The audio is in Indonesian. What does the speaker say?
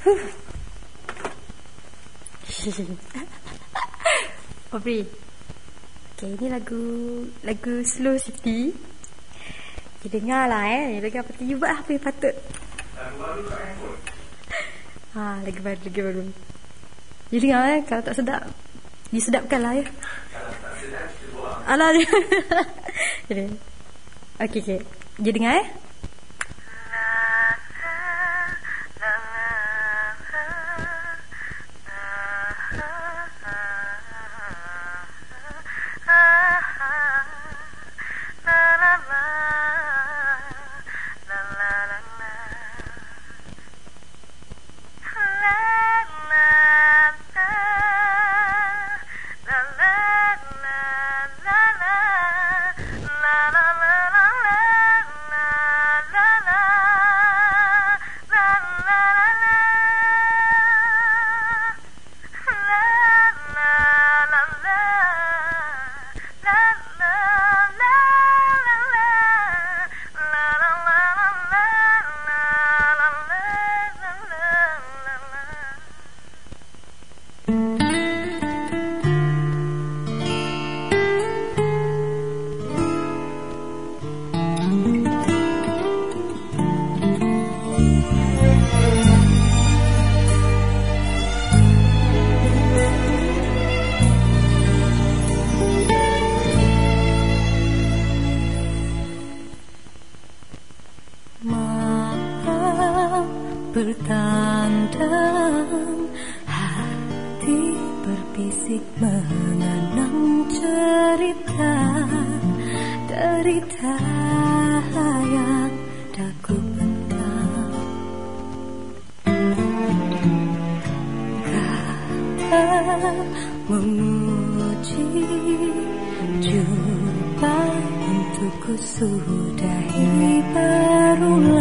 Aubrey Okay ini lagu Lagu Slow City Kita dengar lah eh Lagu apa tu You buat apa yang patut Lagu baru kat handphone. Ha, lagi baru, lagi baru. You dengar eh, kalau tak sedap. You sedapkan lah ya. Kalau tak sedap, kita buang. Alah dia. Jadi. Okey, okey. You dengar eh. Bertandang Hati berbisik mengenang cerita Derita yang tak ku pendam Kata memuji Jumpa untukku sudahi berulang